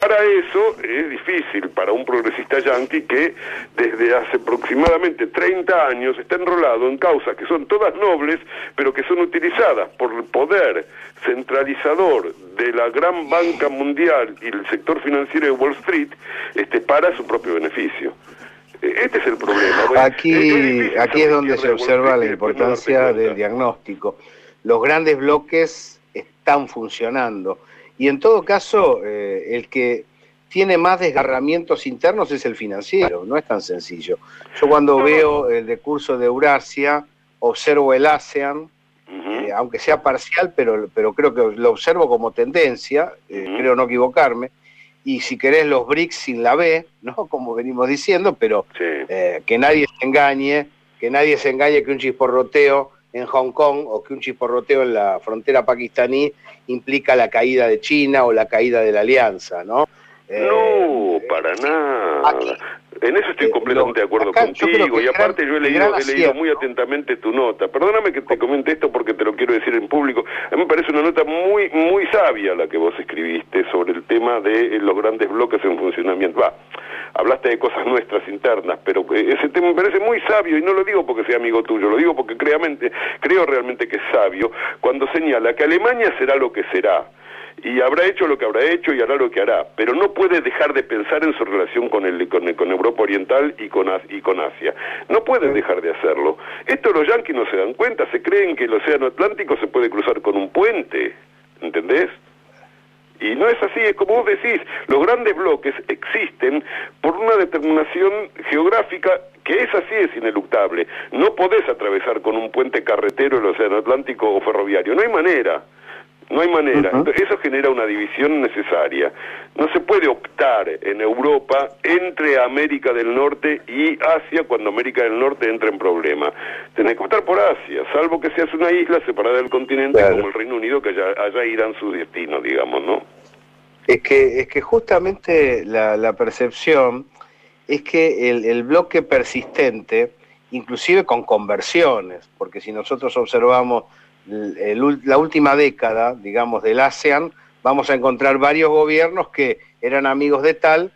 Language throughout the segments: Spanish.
Para eso es difícil para un progresista yanqui que desde hace aproximadamente 30 años está enrolado en causas que son todas nobles, pero que son utilizadas por el poder centralizador de la gran banca mundial y el sector financiero de Wall Street este, para su propio beneficio. E, este es el problema. aquí, aquí es donde se observa la importancia del diagnóstico. Los grandes bloques están funcionando y en todo caso, eh, el que tiene más desgarramientos internos es el financiero, no es tan sencillo. Yo cuando veo el recurso de Eurasia, observo el ASEAN, eh, aunque sea parcial, pero, pero creo que lo observo como tendencia, eh, creo no equivocarme, y si querés los BRICS sin la B, ¿no? Como venimos diciendo, pero que nadie se engañe, que nadie se engañe que un chisporroteo en Hong Kong o que un chisporroteo en la frontera pakistaní implica la caída de China o la caída de la alianza, ¿no? No, eh, para nada. en eso estoy eh, completamente de acuerdo contigo. Y aparte yo he leído, he leído muy atentamente tu nota. Perdóname que te comente esto porque te lo quiero decir en público. A mí me parece una nota muy muy sabia la que vos escribiste sobre el tema de los grandes bloques en funcionamiento. Va, hablaste de cosas nuestras internas, pero ese tema me parece muy sabio y no lo digo porque sea amigo tuyo, lo digo porque creamente, creo realmente que es sabio cuando señala que Alemania será lo que será y habrá hecho lo que habrá hecho y hará lo que hará, pero no puede dejar de pensar en su relación con, el, con, Europa Oriental y con, y con Asia. No pueden dejar de hacerlo. Esto los yanquis no se dan cuenta, se creen que el Océano Atlántico se puede cruzar con un puente, ¿entendés? Y no es así, es como vos decís, los grandes bloques existen por una determinación geográfica que es así, es ineluctable. No podés atravesar con un puente carretero el Océano Atlántico o ferroviario, no hay manera. No hay manera. Eso genera una división necesaria. No se puede optar en Europa entre América del Norte y Asia cuando América del Norte entra en problema. Tenés que optar por Asia, salvo que seas una isla separada del continente como el Reino Unido, que allá, allá irán su destino, digamos, ¿no? Es que, es que justamente la, percepción es que el, el bloque persistente, inclusive con conversiones, porque si nosotros observamos la última década, digamos, del ASEAN, vamos a encontrar varios gobiernos que eran amigos de tal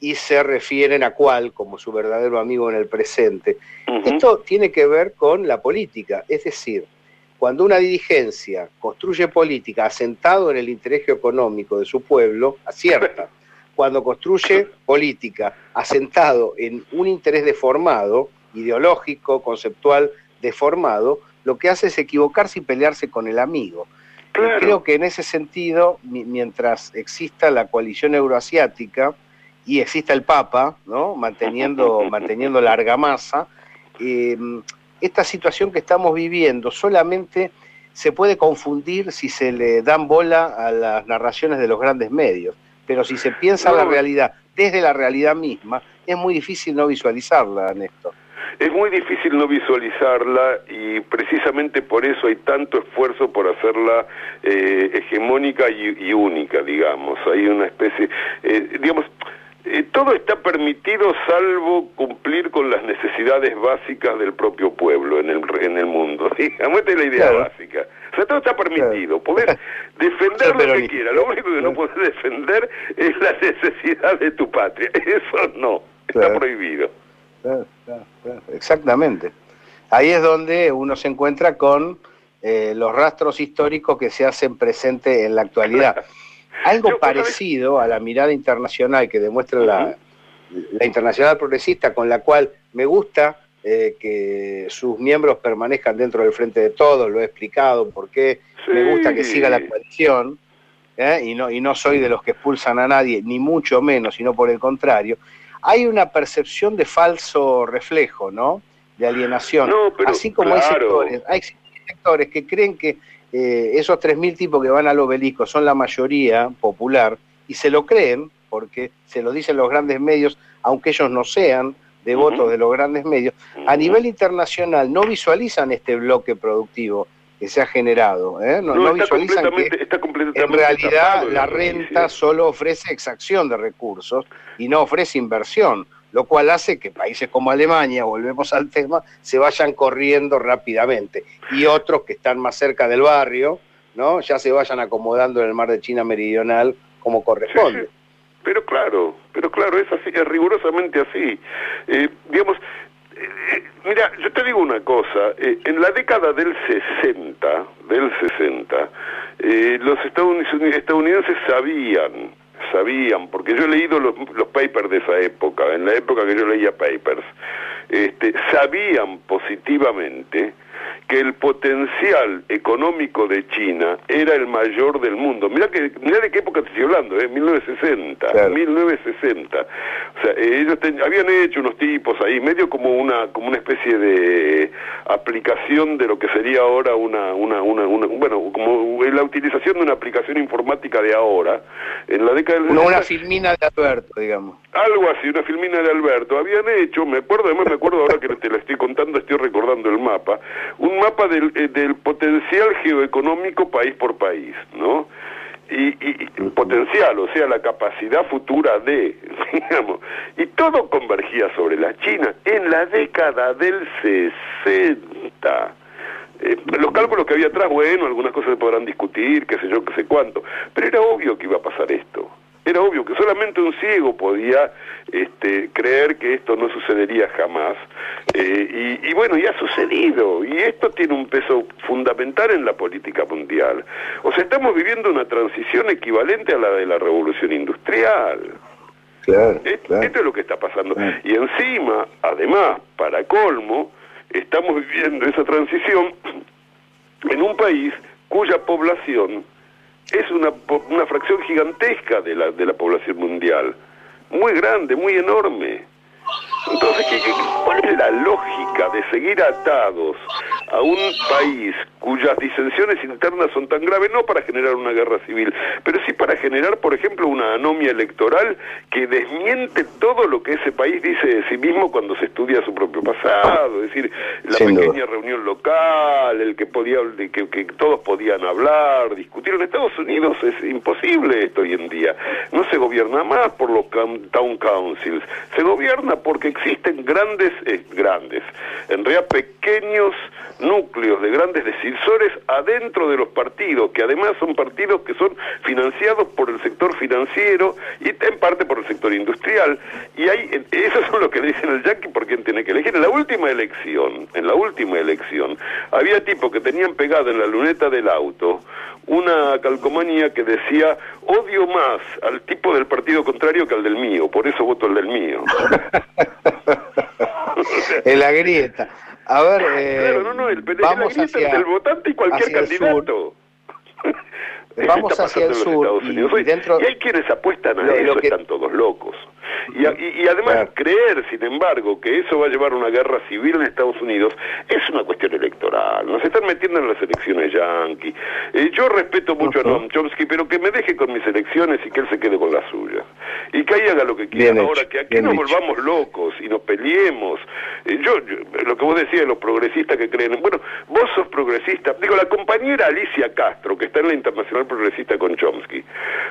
y se refieren a cuál como su verdadero amigo en el presente. Esto tiene que ver con la política, es decir, cuando una dirigencia construye política asentado en el interés económico de su pueblo, acierta. Cuando construye política asentado en un interés deformado, ideológico, conceptual, deformado, lo que hace es equivocarse y pelearse con el amigo. Creo que en ese sentido, mientras exista la coalición euroasiática y exista el Papa, ¿no? manteniendo, manteniendo la argamasa, em, esta situación que estamos viviendo solamente se puede confundir si se le dan bola a las narraciones de los grandes medios, pero si se piensa la realidad desde la realidad misma, es muy difícil no visualizarla, Néstor. Es muy difícil no visualizarla y precisamente por eso hay tanto esfuerzo por hacerla eh, hegemónica y, única, digamos. Hay una especie, eh, digamos, eh, todo está permitido salvo cumplir con las necesidades básicas del propio pueblo en el, en el mundo. Digamos, esta es la idea básica. O sea, todo está permitido. Podés defender lo que quieras. Lo único que no podés defender es la necesidad de tu patria. Eso no. Está prohibido exactamente. Ahí es donde uno se encuentra con eh, los rastros históricos que se hacen presentes en la actualidad. Algo parecido a la mirada internacional que demuestra la, internacional progresista, con la cual me gusta eh, que sus miembros permanezcan dentro del frente de todos, lo he explicado, porque me gusta que siga la coalición, ¿eh? y, no, y no soy de los que expulsan a nadie, ni mucho menos, sino por el contrario hay una percepción de falso reflejo, ¿no? De alienación. Así como hay sectores, hay sectores que creen que eh, esos 3.000 tipos que van al obelisco son la mayoría popular y se lo creen porque se lo dicen los grandes medios, aunque ellos no sean devotos de los grandes medios, a nivel internacional no visualizan este bloque productivo que se ha generado. ¿eh? No, visualizan que en realidad la renta solo ofrece exacción de recursos y no ofrece inversión, lo cual hace que países como Alemania, volvemos al tema, se vayan corriendo rápidamente y otros que están más cerca del barrio, ¿no? ya se vayan acomodando en el mar de China Meridional como corresponde. Pero claro, pero claro, es así, es rigurosamente así. Eh, digamos, mira, yo te digo una cosa, eh, en la década del 60, del 60, los estadounidenses sabían, sabían, porque yo he leído los, los, papers de esa época, en la época que yo leía papers, este, sabían positivamente que el potencial económico de China era el mayor del mundo. Mira que mira de qué época te estoy hablando, ¿eh? 1960, 1960. O sea, ellos habían hecho unos tipos ahí, medio como una como una especie de aplicación de lo que sería ahora una una una, bueno, como la utilización de una aplicación informática de ahora en la década del una filmina de Alberto, digamos. Algo así, una filmina de Alberto. Habían hecho, me acuerdo, además me acuerdo ahora que te la estoy contando, estoy recordando el mapa, un mapa del, eh, del potencial geoeconómico país por país, ¿no? Y, potencial, o sea, la capacidad futura de, digamos, y todo convergía sobre la China en la década del 60. Eh, los cálculos que había atrás, bueno, algunas cosas se podrán discutir, qué sé yo, qué sé cuánto, pero era obvio que iba a pasar esto. Era obvio que solamente un ciego podía este, creer que esto no sucedería jamás. Eh, y, bueno, y ha sucedido. Y esto tiene un peso fundamental en la política mundial. O sea, estamos viviendo una transición equivalente a la de la revolución industrial. Claro, Esto es lo que está pasando. Y encima, además, para colmo, estamos viviendo esa transición en un país cuya población es una, una fracción gigantesca de la, de la población mundial, muy grande, muy enorme. Entonces, ¿cuál es la lógica de seguir atados a un país cuyas disensiones internas son tan graves, no para generar una guerra civil, pero sí para generar, por ejemplo, una anomia electoral que desmiente todo lo que ese país dice de sí mismo cuando se estudia su propio pasado, es decir, la pequeña reunión local, el que podía, que, que todos podían hablar, discutir. En Estados Unidos es imposible esto hoy en día. No se gobierna más por los town councils, se gobierna porque existen grandes, eh, grandes, en realidad pequeños núcleos de grandes decisores adentro de los partidos, que además son partidos que son financiados por el sector financiero y en parte por el sector industrial. Y hay, eso es lo que le dicen el Yankee por quién tiene que elegir. En la última elección, en la última elección, había tipos que tenían pegada en la luneta del auto una calcomanía que decía odio más al tipo del partido contrario que al del mío, por eso voto el del mío. en la grieta. A ver, eh, claro, no, no, el, vamos la hacia, el votante y cualquier candidato. vamos hacia el sur y, dentro... y hay quienes apuestan a eso, están todos locos. Y, y, además creer, sin embargo, que eso va a llevar a una guerra civil en Estados Unidos es una cuestión electoral. Nos están metiendo en las elecciones yanqui. Eh, yo respeto mucho a Noam Chomsky, pero que me deje con mis elecciones y que él se quede con las suyas. Y que ahí haga lo que quiera. Ahora, que aquí nos volvamos locos y nos peleemos. Eh, yo, lo que vos decías de los progresistas que creen... Bueno, vos sos progresista. Digo, la compañera Alicia Castro, que está en la Internacional Progresista con Chomsky.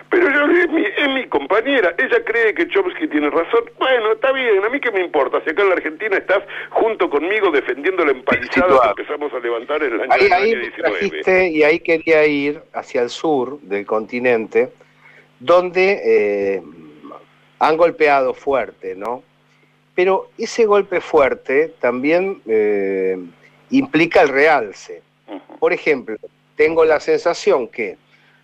Pero yo, es mi, es mi compañera. Ella cree que Chomsky tiene razón. Bueno, está bien, a mí qué me importa. Si acá en la Argentina estás junto conmigo defendiendo la empalizada que empezamos a levantar en el año, ahí, 19. y ahí quería ir hacia el sur del continente, donde eh, han golpeado fuerte, ¿no? Pero ese golpe fuerte también eh, implica el realce. Por ejemplo, tengo la sensación que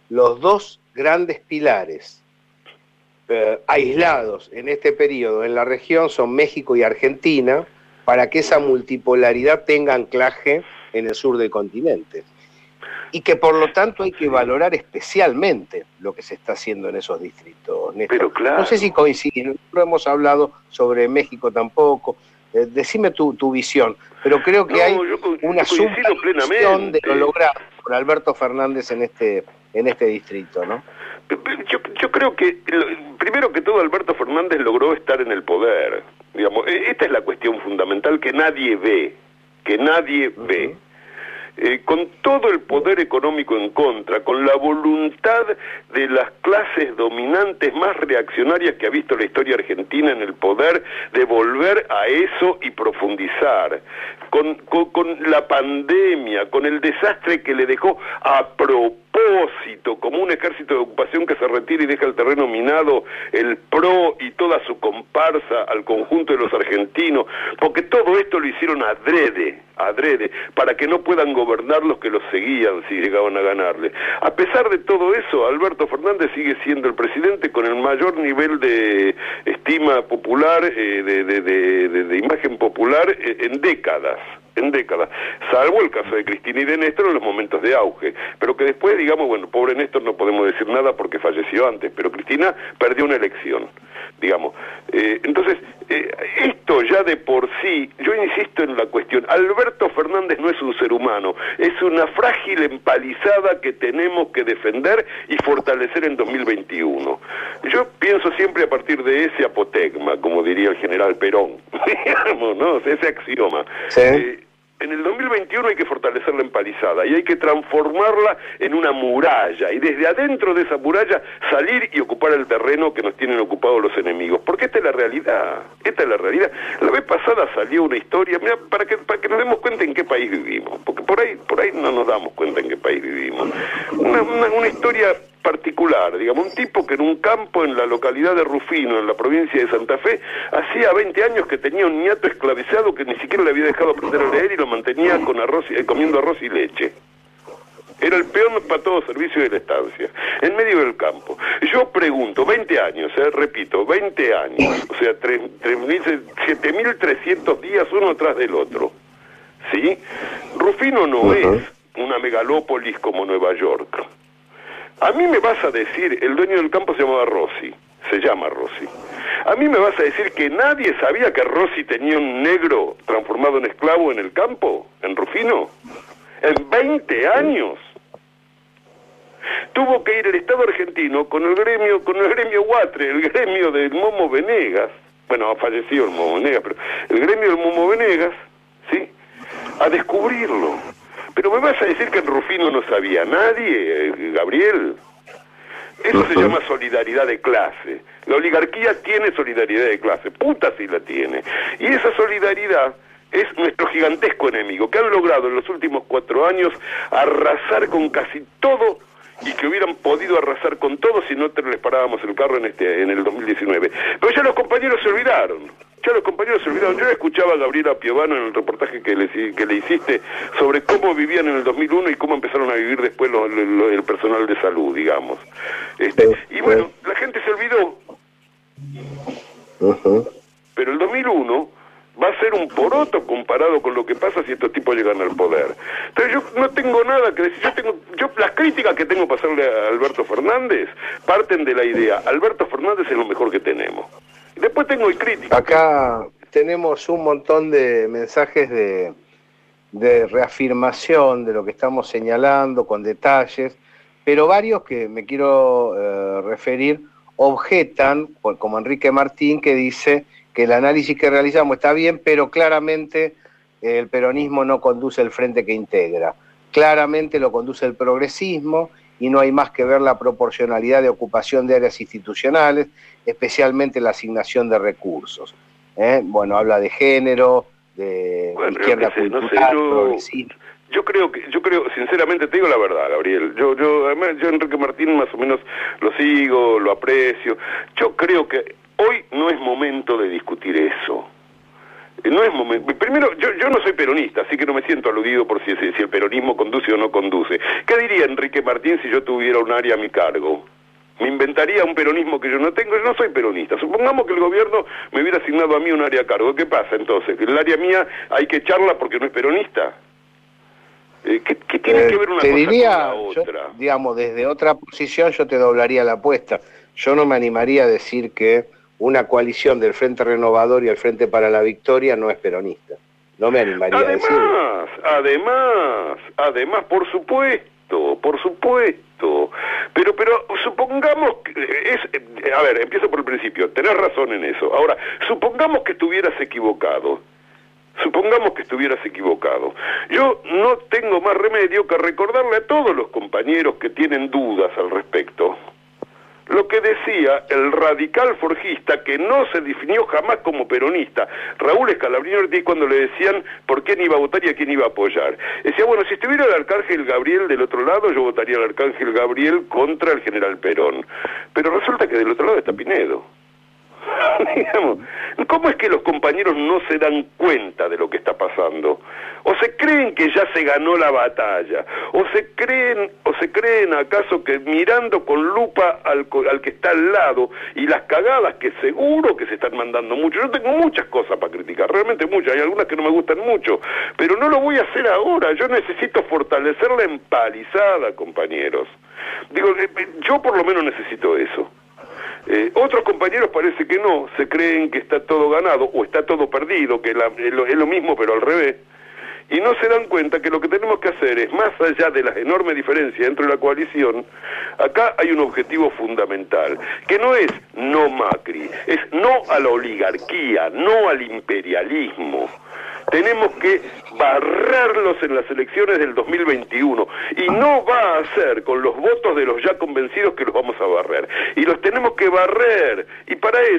los dos grandes pilares eh, aislados en este periodo en la región son México y Argentina, para que esa multipolaridad tenga anclaje en el sur del continente. Y que por lo tanto hay que valorar especialmente lo que se está haciendo en esos distritos. Pero claro. No sé si coinciden, no hemos hablado sobre México tampoco. Eh, decime tu, tu, visión, pero creo que hay una subvención de lo logrado por Alberto Fernández en este, en este distrito, ¿no? Yo, yo creo que, primero que todo, Alberto Fernández logró estar en el poder. Digamos, e, esta es la cuestión fundamental que nadie ve, que nadie ve. Eh, con todo el poder económico en contra, con la voluntad de las clases dominantes más reaccionarias que ha visto la historia argentina en el poder de volver a eso y profundizar, con, con la pandemia, con el desastre que le dejó a propósito, como un ejército de ocupación que se retira y deja el terreno minado, el PRO y toda su comparsa al conjunto de los argentinos, porque todo esto lo hicieron adrede, adrede, para que no puedan gobernar los que los seguían si llegaban a ganarle. A pesar de todo eso, Alberto Fernández sigue siendo el presidente con el mayor nivel de estima popular, eh, de, imagen popular eh, en décadas en décadas, salvo el caso de Cristina y de Néstor en los momentos de auge, pero que después digamos, bueno, pobre Néstor no podemos decir nada porque falleció antes, pero Cristina perdió una elección, digamos. Eh, entonces, eh, esto ya de por sí, yo insisto en la cuestión, Alberto Fernández no es un ser humano, es una frágil empalizada que tenemos que defender y fortalecer en 2021. Yo pienso siempre a partir de ese apotegma, como diría el general Perón, digamos, ¿no? Ese axioma. ¿Sí? Eh, en el 2021 hay que fortalecer la empalizada y hay que transformarla en una muralla y desde adentro de esa muralla salir y ocupar el terreno que nos tienen ocupados los enemigos. Porque esta es la realidad, esta es la realidad. La vez pasada salió una historia, mira, para que, para que nos demos cuenta en qué país vivimos, porque por ahí, por ahí no nos damos cuenta en qué país vivimos. Una, una, una historia particular, digamos, un tipo que en un campo en la localidad de Rufino, en la provincia de Santa Fe, hacía 20 años que tenía un nieto esclavizado que ni siquiera le había dejado aprender a leer y lo mantenía con arroz, eh, comiendo arroz y leche. Era el peor para todo servicio de la estancia, en medio del campo. Yo pregunto, 20 años, eh, repito, 20 años, o sea, 7.300 días uno tras del otro. ¿Sí? Rufino no es una megalópolis como Nueva York a mí me vas a decir, el dueño del campo se llamaba Rossi, se llama Rossi. A mí me vas a decir que nadie sabía que Rossi tenía un negro transformado en esclavo en el campo, en Rufino. En 20 años. Tuvo que ir el Estado argentino con el gremio, con el gremio Guatre, el gremio del Momo Venegas. Bueno, ha fallecido el Momo Venegas, pero el gremio del Momo Venegas, ¿sí? A descubrirlo. Pero me vas a decir que en Rufino no sabía nadie, eh, Gabriel. Eso se llama solidaridad de clase. La oligarquía tiene solidaridad de clase, puta si la tiene. Y esa solidaridad es nuestro gigantesco enemigo, que han logrado en los últimos cuatro años arrasar con casi todo y que hubieran podido arrasar con todo si no les parábamos el carro en este en el 2019. Pero ya los compañeros se olvidaron. Ya los compañeros se olvidaron. Yo escuchaba a Gabriela Piovano en el reportaje que le, que le hiciste sobre cómo vivían en el 2001 y cómo empezaron a vivir después el personal de salud, digamos. Este, y bueno, la gente se olvidó. Pero el 2001 va a ser un poroto comparado con lo que pasa si estos tipos llegan al poder. Entonces yo no tengo nada que decir, yo tengo, yo las críticas que tengo para hacerle a Alberto Fernández parten de la idea, Alberto Fernández es lo mejor que tenemos. Después tengo el crítico. Acá tenemos un montón de mensajes de, de reafirmación de lo que estamos señalando, con detalles, pero varios que me quiero eh, referir objetan, como Enrique Martín, que dice que el análisis que realizamos está bien, pero claramente el peronismo no conduce el frente que integra. Claramente lo conduce el progresismo y no hay más que ver la proporcionalidad de ocupación de áreas institucionales, especialmente la asignación de recursos. ¿eh? Bueno, habla de género, de izquierda cultural, yo, yo creo que, yo creo, sinceramente te digo la verdad, Gabriel. Yo, yo, además, yo Enrique Martín más o menos lo sigo, lo aprecio. Yo creo que hoy no es momento de discutir eso. No es momento. Primero, yo, yo no soy peronista, así que no me siento aludido por si, si el peronismo conduce o no conduce. ¿Qué diría Enrique Martín si yo tuviera un área a mi cargo? Me inventaría un peronismo que yo no tengo, yo no soy peronista. Supongamos que el gobierno me hubiera asignado a mí un área a cargo. ¿Qué pasa entonces? ¿Que el área mía hay que echarla porque no es peronista? Eh, ¿qué, tiene que ver una cosa con la otra? digamos, desde otra posición yo te doblaría la apuesta. Yo no me animaría a decir que una coalición del Frente Renovador y el Frente para la Victoria no es peronista. No me animaría a decirlo. Además, además, además, por supuesto, por supuesto. Pero, pero supongamos que es, a ver, empiezo por el principio. Tenés razón en eso. Ahora, supongamos que estuvieras equivocado. Supongamos que estuvieras equivocado. Yo no tengo más remedio que recordarle a todos los compañeros que tienen dudas al respecto lo que decía el radical forjista que no se definió jamás como peronista, Raúl Escalabrini Ortiz, cuando le decían por quién iba a votar y a quién iba a apoyar. Decía, bueno, si estuviera el arcángel Gabriel del otro lado, yo votaría al arcángel Gabriel contra el general Perón. Pero resulta que del otro lado está Pinedo. Digamos, ¿cómo es que los compañeros no se dan cuenta de lo que está pasando? O se creen que ya se ganó la batalla, o se creen, o se creen acaso que mirando con lupa al, al que está al lado y las cagadas que seguro que se están mandando mucho. Yo tengo muchas cosas para criticar, realmente muchas, hay algunas que no me gustan mucho, pero no lo voy a hacer ahora. Yo necesito fortalecer la empalizada, compañeros. Digo, eh, yo por lo menos necesito eso. Eh, otros compañeros parece que no, se creen que está todo ganado o está todo perdido, que es, lo, mismo pero al revés, y no se dan cuenta que lo que tenemos que hacer es, más allá de las enormes diferencias dentro de la coalición, acá hay un objetivo fundamental, que no es no Macri, es no a la oligarquía, no al imperialismo tenemos que barrerlos en las elecciones del 2021 y no va a ser con los votos de los ya convencidos que los vamos a barrer. Y los tenemos que barrer. Y para eso